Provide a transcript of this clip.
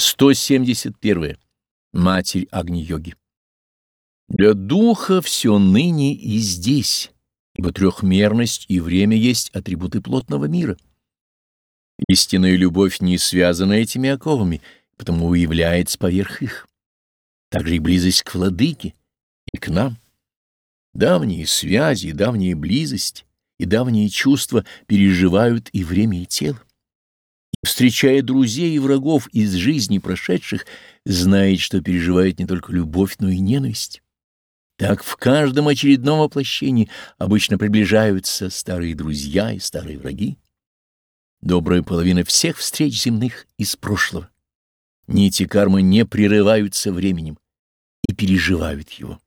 171. Матерь Агни-йоги. Для духа все ныне и здесь, ибо трехмерность и время есть атрибуты плотного мира. Истинная любовь не связана этими оковами, потому уявляется поверх их. Также и близость к владыке и к нам. Давние связи, давняя близость и давние чувства переживают и время, и тело встречая друзей и врагов из жизни прошедших, знает, что переживает не только любовь, но и ненависть. Так в каждом очередном воплощении обычно приближаются старые друзья и старые враги. Добрая половина всех встреч земных из прошлого. Нити кармы не прерываются временем и переживают его.